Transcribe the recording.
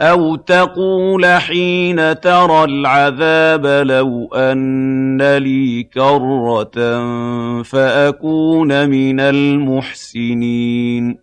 أَوْ تَقُولَ حِينَ تَرَى الْعَذَابَ لَوْ أَنَّ لِي كَرَّةً فَأَكُونَ مِنَ الْمُحْسِنِينَ